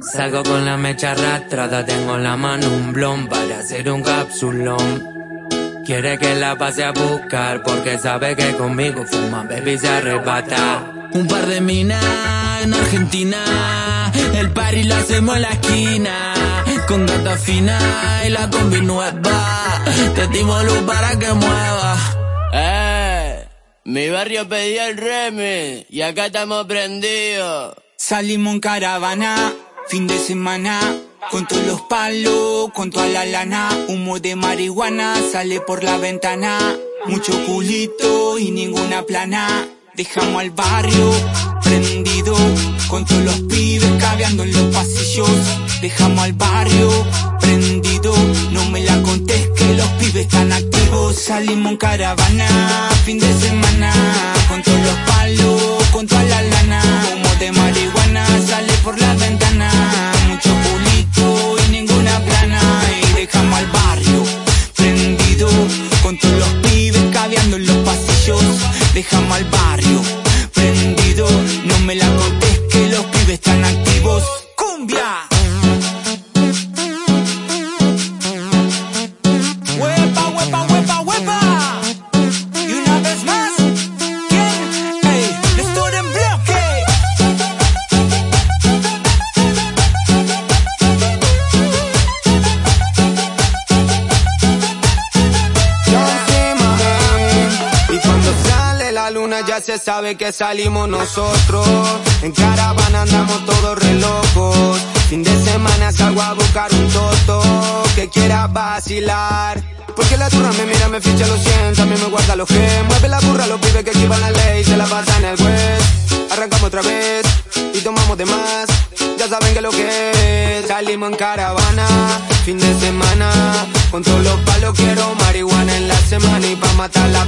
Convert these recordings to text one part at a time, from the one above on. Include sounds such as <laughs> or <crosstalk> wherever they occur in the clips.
Salgo con la mecha arrastrada, tengo en la mano un blon para hacer un capsulón. Quiere que la pase a buscar porque sabe que conmigo fuma, baby se arrebata. Un par de minas en Argentina, el party lo hacemos en la esquina. Con gata fina y la combi nueva, te timo luz para que mueva. Eh, mi barrio pedía el remi y acá estamos prendidos. Salimos en caravana, fin de semana. Con todos los palos, con toda la lana. Humo de marihuana sale por la ventana. Mucho culito y ninguna plana. Dejamos al barrio prendido. Con todos los pibes cabeando en los pasillos. Dejamos al barrio prendido. No me la contés que los pibes están activos. Salimos en caravana, fin de semana. No me ya se sabe que salimos nosotros. En caravana andamos todos re locos. Fin de semana salgo a buscar un toto que quiera vacilar. Porque la turra me mira, me ficha los 100, también me guarda los que Mueve la burra, los pibes que esquivan la ley, se la pasan el west. Arrancamos otra vez y tomamos de más. Ya saben que lo que es. Salimos en caravana, fin de semana. Con todos los palos quiero marihuana en la semana. Y pa' matar la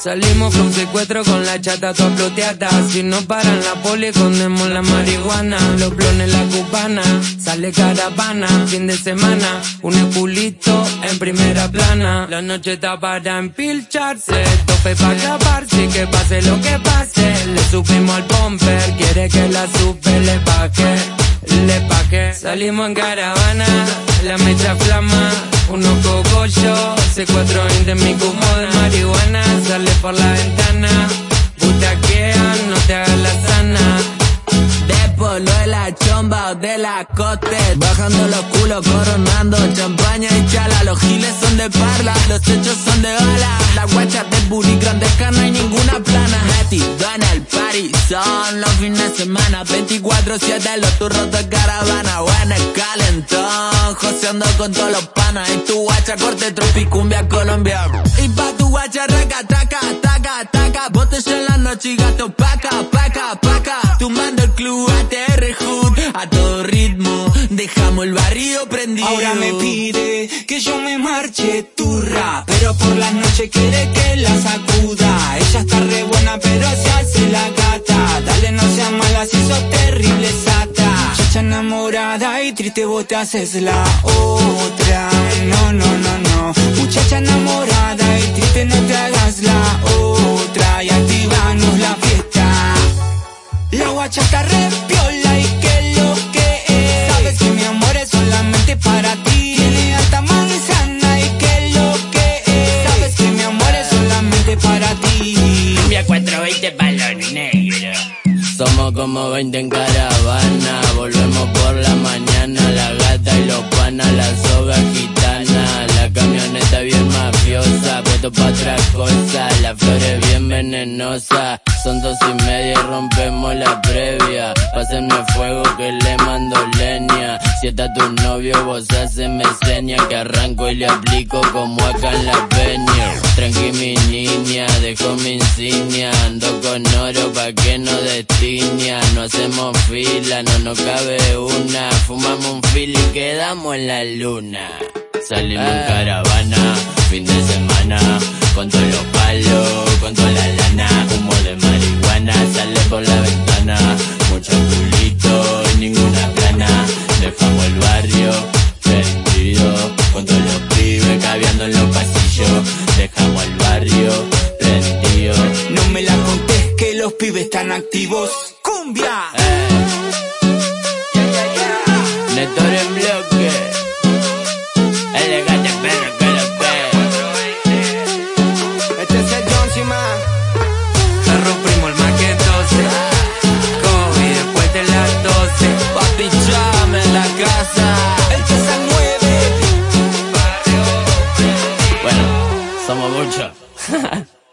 Salimos con secuestro con la chata toda ploteada. Si no paran la poli, escondemos la marihuana. Los blones, la cubana. Sale caravana, fin de semana. Un culito en primera plana. La noche está para empilcharse. Tope para acabarse. Que pase lo que pase. Le subimos al pomper. Quiere que la supe le baje. Le pague. Salimos en caravana. La mecha flama. Unos cogollos. C4 de mi cubo de marihuana. Sale por la ventana. Butaquean, no te hagas la sana. De polo de la chomba o de la cote Bajando los culos, coronando champaña y chala Los giles son de parla, los techos son de bala Las guachas de booty, grandes canas y ninguna plana Metido en el party, son los fines de semana 24-7 los turros de caravana Bueno, con todos los panas Y tu guacha corte tropicumbia colombiana Y pa' tu guacha raca, taca, taca, taca Botella en la noche y gato paca, paca, paca. Tumbando el club ATR Hood a todo ritmo Dejamos el barrio prendido. Ahora me pide que yo me marche turra. Pero por la noche quiere que la sacuda y triste vos te haces la otra. No, no, no, no. Muchacha enamorada y triste no te hagas la otra. Y activanos la fiesta. La guacha está re piola y que lo que es. Sabes que mi amor es solamente para ti. Tiene alta manzana y que lo que es. Sabes que mi amor es solamente para ti. Cumbia 420 palo negro. Somos como 20 en caravana. Volvemos por la La gata y los panas, la soga gitana. La camioneta bien mafiosa. Puesto pa' otra cosa. La flor es bien venenosa. Son dos y media y rompemos la previa. Pásenme fuego que le mando leña. Si está tu novio, vos haceme seña. Que arranco y le aplico como acá en la peña. Tranqui mi niña, dejo mi insignia. Ando con oro pa' que no destiña. No hacemos fila, no nos cabe una. Fumamos un fil y quedamos en la luna. Salimos en caravana, activos. ¡Cumbia! Eh. Netor en bloque. Elegante perro que lo que. Este es el John Cima. Perro primo, el más que 12. Kobe después de las 12. Papi Chame en la casa. El que se mueve. Bueno, somos muchos. <laughs>